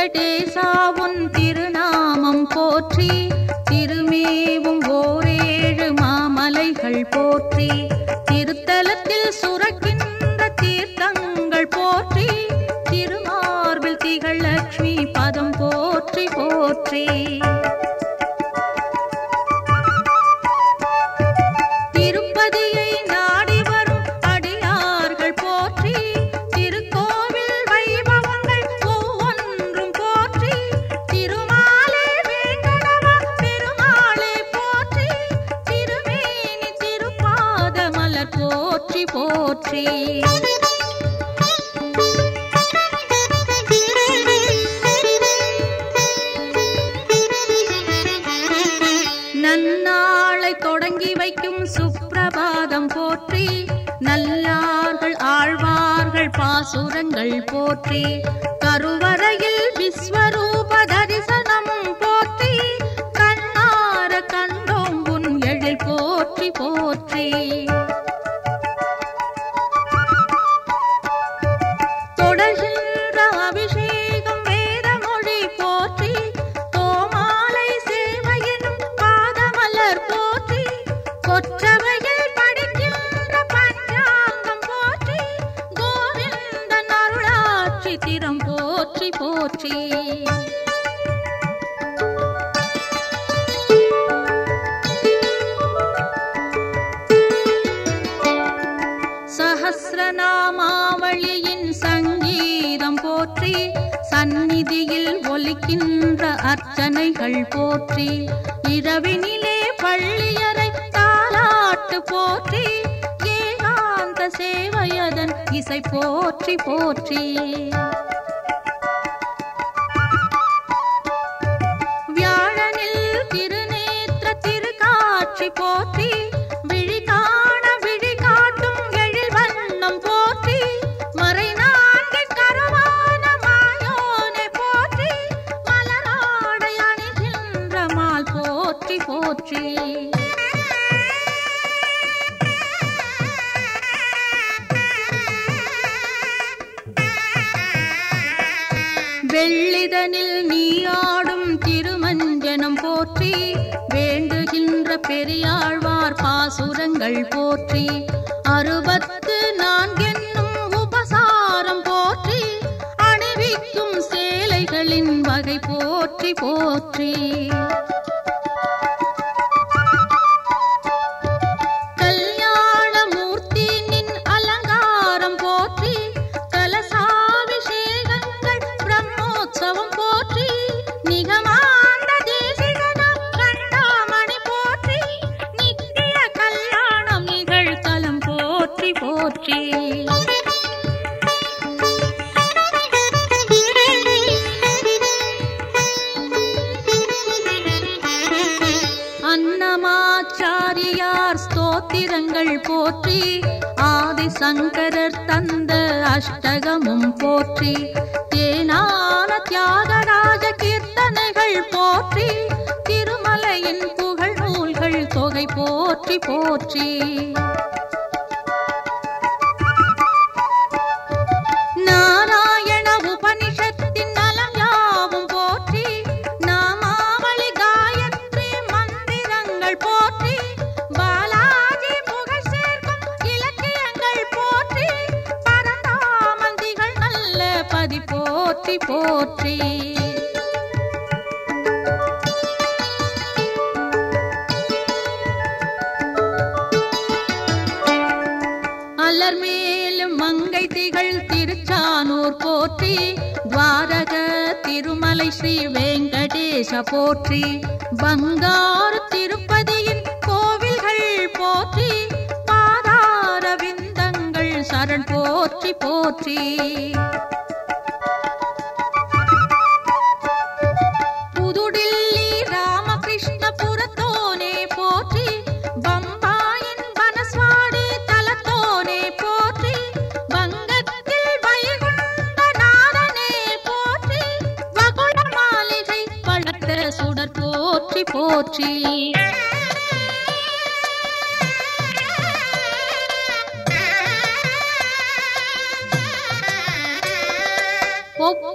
வெங்கடேசா உன் திருநாமம் போற்றி திருமேவும் ஓரேழு மாமலைகள் போற்றி திருத்தலத்தில் சுரக்கின்ற தீர்த்தங்கள் போற்றி திருமார்பில் திகழ் லக்ஷ்மி பதம் போற்றி போற்றி. போற்றி நல்லார்கள் ஆழ்வார்கள் பாசுரங்கள் போற்றி கருவறையில் விஸ்வரூப தரிசனம் போற்றி கண்ணார கண்டோம் உன் எழில் போற்றி போற்றி. போற்றி. சந்நிதியில் ஒலிக்கின்ற அர்ச்சனைகள் போற்றி. இரவினிலே பள்ளியறை தாலாட்டு போற்றி. ஏகாந்த சேவையதன் இசை போற்றி போற்றி. போற்றி வெள்ளிதனில் நீ ஆடும் திருமஞ்சனம் போற்றி வேண்டுகின்ற பெரியாழ்வார் பாசுரங்கள் போற்றி அறுபத்து நான்கென்னும் உபசாரம் போற்றி அணிவிக்கும் சேலைகளின் வகை போற்றி போற்றி. ஸ்தோத்திரங்கள் போற்றி ஆதிசங்கரர் தந்த அஷ்டகமும் போற்றி தேனான தியாகராஜ கீர்த்தனைகள் போற்றி திருமலையின் புகழ் நூல்கள் தொகை போற்றி போற்றி. போற்றி போற்றி. அலர் மேலும் மங்கை திகழ் திருச்சானூர் போற்றி. துவாரக திருமலை ஸ்ரீ வெங்கடேச போற்றி. பங்காரு திருப்பதியின் கோவில்கள் போற்றி. பாதார விந்தங்கள் சரண் போற்றி போற்றி.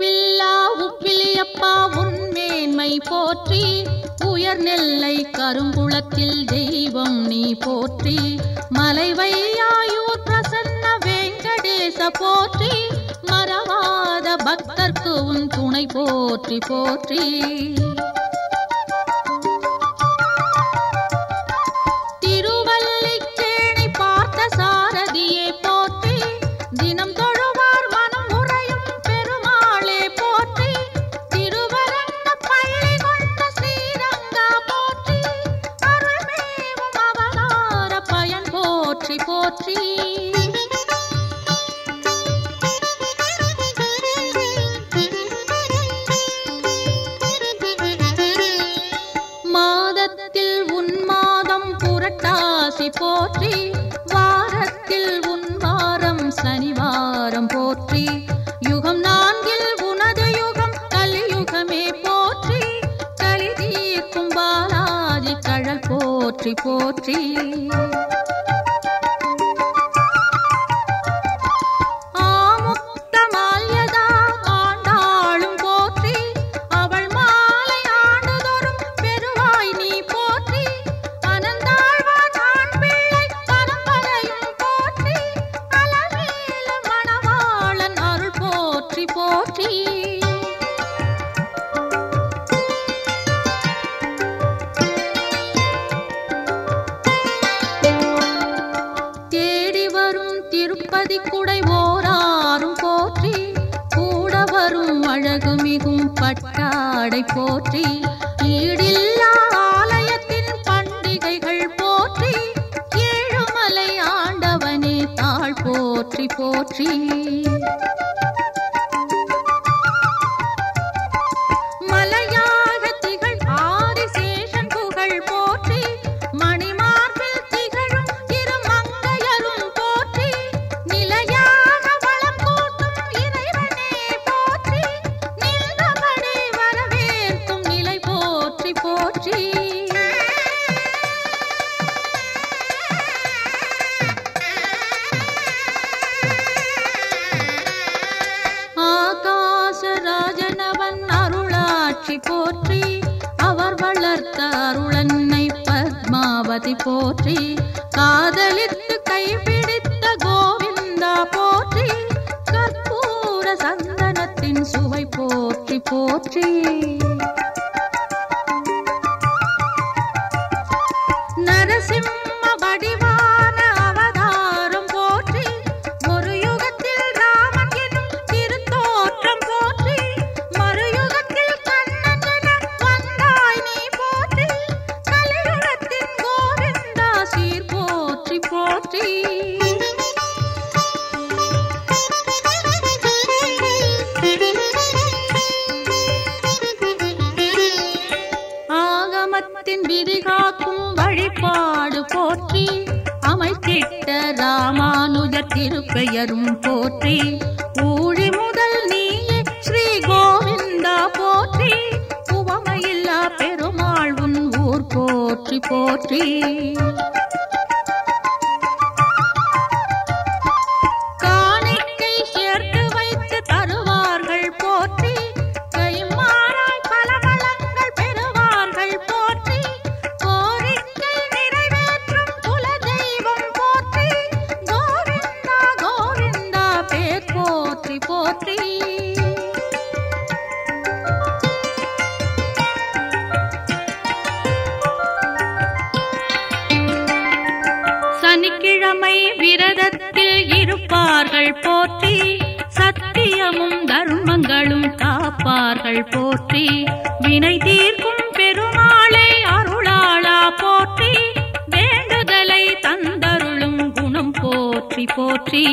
உப்பில்லா உப்பிலியப்பா உன்மேன்மை போற்றி. உயர் நெல்லை கருங்குளத்தில் தெய்வம் நீ போற்றி. மலைவையாயூர் பிரசன்ன வெங்கடேச போற்றி. மறவாத பக்தர்க்கு உன் துணை போற்றி போற்றி. போற்றி வாரத்தில் உன் வாரம் சனிவாரம் போற்றி. யுகம் நான்கில் உனது யுகம் கலியுகமே போற்றி. கலி தீர்க்கும் பாலாஜி கழல் போற்றி போற்றி. வரும் அழகு மிகும் பட்டாடை போற்றி ஈடில்லா ஆலயத்தின் பண்டிகைகள் போற்றி ஏழுமலை ஆண்டவனே தாழ் போற்றி போற்றி. போற்றி ஆகமத்தின் விதி காக்கும் வழிபாடு போற்றி அமைத்திட்ட ராமானுஜர் திருப்பெயரும் போற்றி. ஊழி முதல் நீயே ஸ்ரீ கோவிந்தா போற்றி உவமையில்லா பெருமாள் உன் ஊர் போற்றி போற்றி. சத்தியமும் காப்பார்கள் போற்றி. வினை தீர்க்கும் பெருமாளை அருளாளா போற்றி. வேண்டுதலை தந்தருளும் குணம் போற்றி போற்றி.